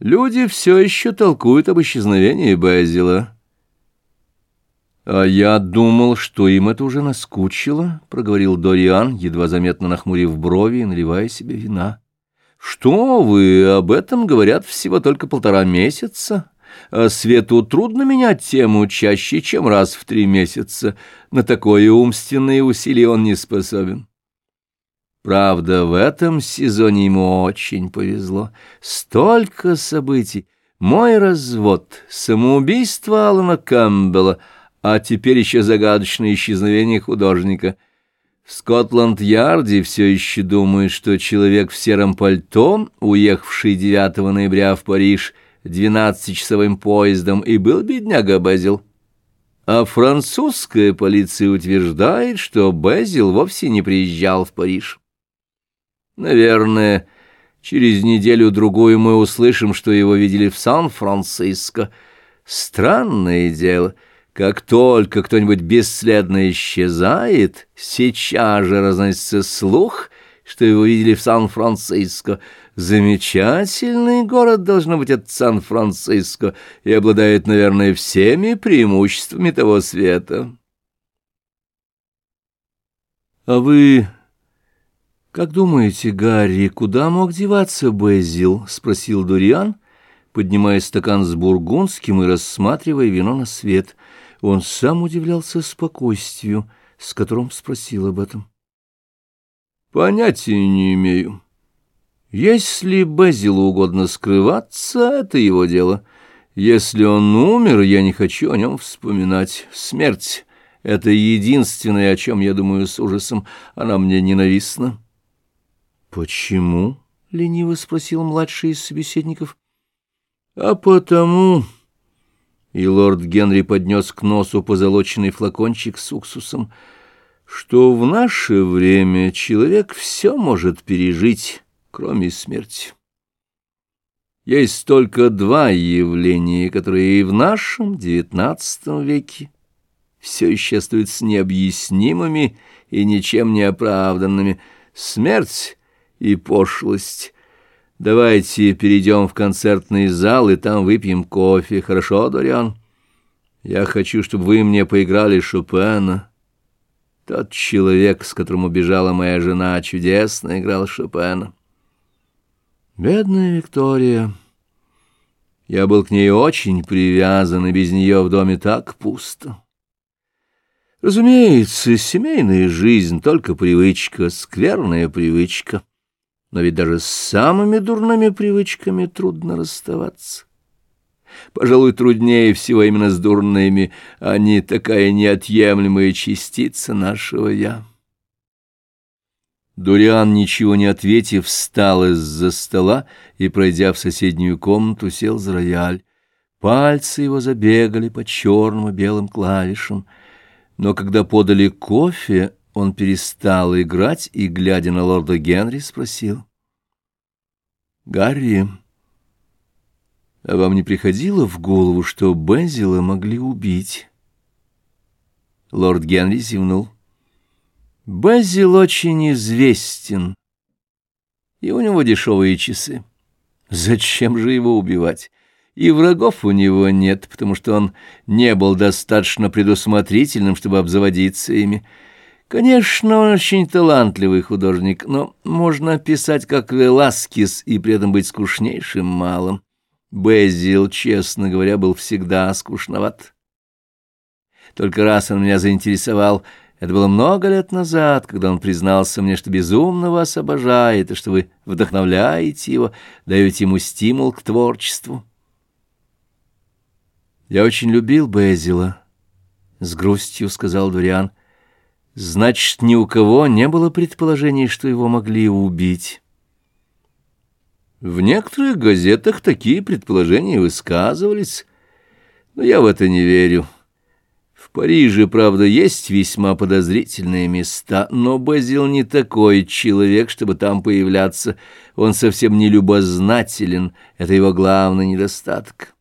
Люди все еще толкуют об исчезновении Безила. «А я думал, что им это уже наскучило», — проговорил Дориан, едва заметно нахмурив брови и наливая себе вина. «Что вы, об этом говорят всего только полтора месяца. А Свету трудно менять тему чаще, чем раз в три месяца. На такое умственное усилие он не способен». Правда, в этом сезоне ему очень повезло. Столько событий. Мой развод, самоубийство Алана Кэмпбелла, а теперь еще загадочное исчезновение художника. В Скотланд-Ярде все еще думают, что человек в сером пальто, уехавший 9 ноября в Париж 12-часовым поездом, и был бедняга Безил. А французская полиция утверждает, что Безил вовсе не приезжал в Париж. Наверное, через неделю-другую мы услышим, что его видели в Сан-Франциско. Странное дело, как только кто-нибудь бесследно исчезает, сейчас же разносится слух, что его видели в Сан-Франциско. Замечательный город должно быть от Сан-Франциско и обладает, наверное, всеми преимуществами того света. — А вы «Как думаете, Гарри, куда мог деваться Безил?» — спросил Дуриан, поднимая стакан с бургундским и рассматривая вино на свет. Он сам удивлялся спокойствию, с которым спросил об этом. «Понятия не имею. Если Безилу угодно скрываться, это его дело. Если он умер, я не хочу о нем вспоминать. Смерть — это единственное, о чем я думаю с ужасом. Она мне ненавистна». «Почему?» — лениво спросил младший из собеседников. «А потому...» И лорд Генри поднес к носу позолоченный флакончик с уксусом, что в наше время человек все может пережить, кроме смерти. Есть только два явления, которые и в нашем девятнадцатом веке все еще остаются необъяснимыми и ничем не оправданными. Смерть и пошлость. Давайте перейдем в концертный зал, и там выпьем кофе. Хорошо, Дориан? Я хочу, чтобы вы мне поиграли Шопена. Тот человек, с которым убежала моя жена, чудесно играл Шопена. Бедная Виктория. Я был к ней очень привязан, и без нее в доме так пусто. Разумеется, семейная жизнь — только привычка, скверная привычка но ведь даже с самыми дурными привычками трудно расставаться. Пожалуй, труднее всего именно с дурными, они такая неотъемлемая частица нашего «я». Дуриан, ничего не ответив, встал из-за стола и, пройдя в соседнюю комнату, сел за рояль. Пальцы его забегали по черным и белым клавишам. Но когда подали кофе, он перестал играть и, глядя на лорда Генри, спросил. «Гарри, а вам не приходило в голову, что Бензила могли убить?» Лорд Генри зевнул. «Бензил очень известен, и у него дешевые часы. Зачем же его убивать?» И врагов у него нет, потому что он не был достаточно предусмотрительным, чтобы обзаводиться ими. Конечно, он очень талантливый художник, но можно писать как Веласкес и при этом быть скучнейшим малым. Безил, честно говоря, был всегда скучноват. Только раз он меня заинтересовал. Это было много лет назад, когда он признался мне, что безумно вас обожает, и что вы вдохновляете его, даете ему стимул к творчеству. «Я очень любил Безила», — с грустью сказал Дуриан. Значит, ни у кого не было предположений, что его могли убить. В некоторых газетах такие предположения высказывались, но я в это не верю. В Париже, правда, есть весьма подозрительные места, но Базил не такой человек, чтобы там появляться. Он совсем не любознателен, это его главный недостаток.